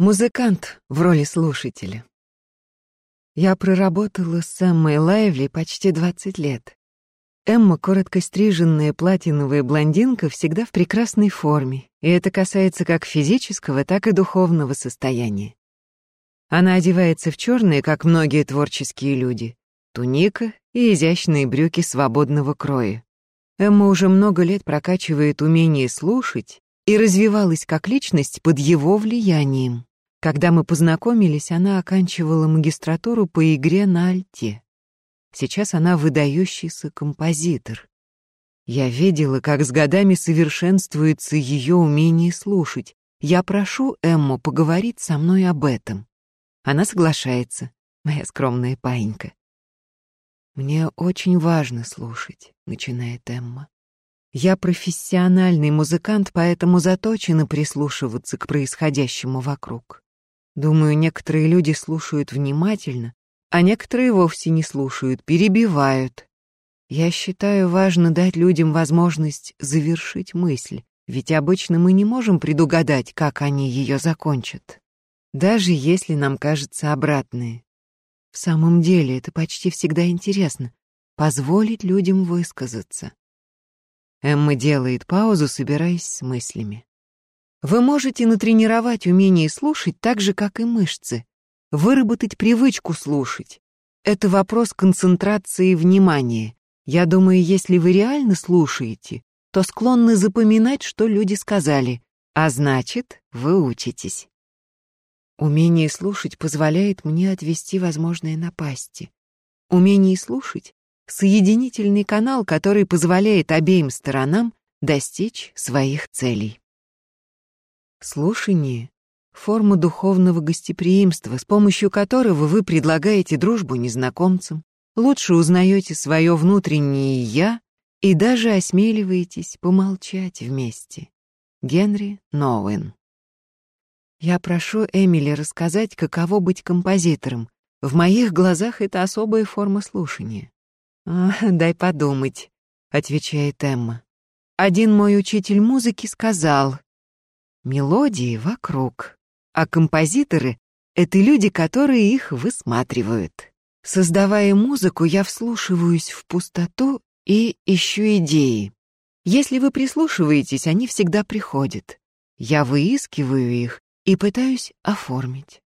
Музыкант в роли слушателя. Я проработала с Эммой Лайвли почти 20 лет. Эмма, коротко стриженная платиновая блондинка, всегда в прекрасной форме, и это касается как физического, так и духовного состояния. Она одевается в черные, как многие творческие люди, туника и изящные брюки свободного кроя. Эмма уже много лет прокачивает умение слушать и развивалась как личность под его влиянием. Когда мы познакомились, она оканчивала магистратуру по игре на альте. Сейчас она выдающийся композитор. Я видела, как с годами совершенствуется ее умение слушать. Я прошу Эмму поговорить со мной об этом. Она соглашается, моя скромная паинька. «Мне очень важно слушать», — начинает Эмма. «Я профессиональный музыкант, поэтому заточена прислушиваться к происходящему вокруг. Думаю, некоторые люди слушают внимательно, а некоторые вовсе не слушают, перебивают. Я считаю важно дать людям возможность завершить мысль, ведь обычно мы не можем предугадать, как они ее закончат. Даже если нам кажется обратное. В самом деле это почти всегда интересно — позволить людям высказаться. Эмма делает паузу, собираясь с мыслями. Вы можете натренировать умение слушать так же, как и мышцы. Выработать привычку слушать. Это вопрос концентрации внимания. Я думаю, если вы реально слушаете, то склонны запоминать, что люди сказали, а значит, вы учитесь. Умение слушать позволяет мне отвести возможные напасти. Умение слушать — соединительный канал, который позволяет обеим сторонам достичь своих целей. Слушание — форма духовного гостеприимства, с помощью которого вы предлагаете дружбу незнакомцам, лучше узнаете свое внутреннее «я» и даже осмеливаетесь помолчать вместе. Генри Ноуэн Я прошу Эмили рассказать, каково быть композитором. В моих глазах это особая форма слушания. «А, «Дай подумать», — отвечает Эмма. «Один мой учитель музыки сказал, Мелодии вокруг, а композиторы — это люди, которые их высматривают. Создавая музыку, я вслушиваюсь в пустоту и ищу идеи. Если вы прислушиваетесь, они всегда приходят. Я выискиваю их и пытаюсь оформить.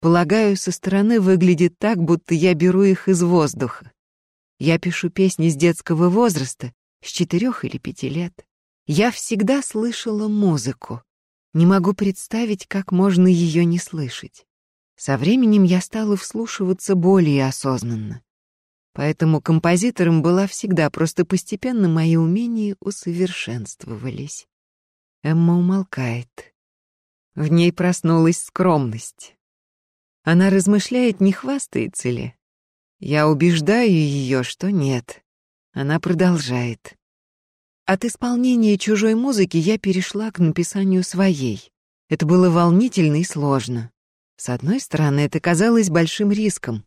Полагаю, со стороны выглядит так, будто я беру их из воздуха. Я пишу песни с детского возраста, с четырех или пяти лет. Я всегда слышала музыку. Не могу представить, как можно ее не слышать. Со временем я стала вслушиваться более осознанно. Поэтому композитором была всегда, просто постепенно мои умения усовершенствовались. Эмма умолкает. В ней проснулась скромность. Она размышляет, не хвастается ли. Я убеждаю ее, что нет. Она продолжает. От исполнения чужой музыки я перешла к написанию своей. Это было волнительно и сложно. С одной стороны, это казалось большим риском.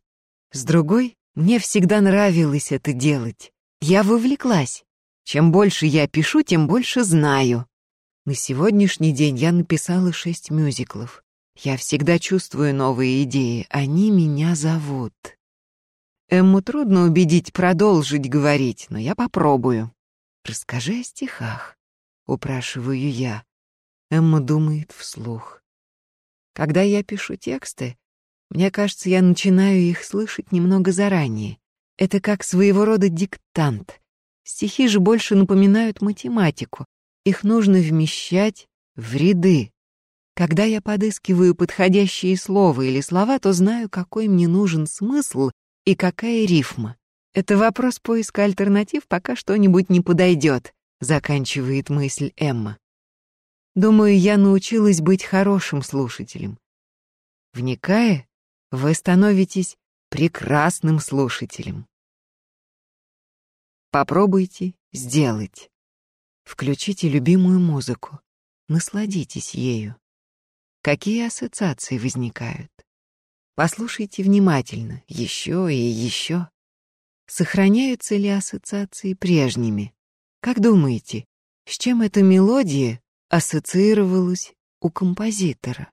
С другой, мне всегда нравилось это делать. Я вовлеклась. Чем больше я пишу, тем больше знаю. На сегодняшний день я написала шесть мюзиклов. Я всегда чувствую новые идеи, они меня зовут. Эмму трудно убедить продолжить говорить, но я попробую. «Расскажи о стихах», — упрашиваю я. Эмма думает вслух. Когда я пишу тексты, мне кажется, я начинаю их слышать немного заранее. Это как своего рода диктант. Стихи же больше напоминают математику. Их нужно вмещать в ряды. Когда я подыскиваю подходящие слова или слова, то знаю, какой мне нужен смысл и какая рифма. Это вопрос поиска альтернатив, пока что-нибудь не подойдет, заканчивает мысль Эмма. Думаю, я научилась быть хорошим слушателем. Вникая, вы становитесь прекрасным слушателем. Попробуйте сделать. Включите любимую музыку. Насладитесь ею. Какие ассоциации возникают? Послушайте внимательно, еще и еще. Сохраняются ли ассоциации прежними? Как думаете, с чем эта мелодия ассоциировалась у композитора?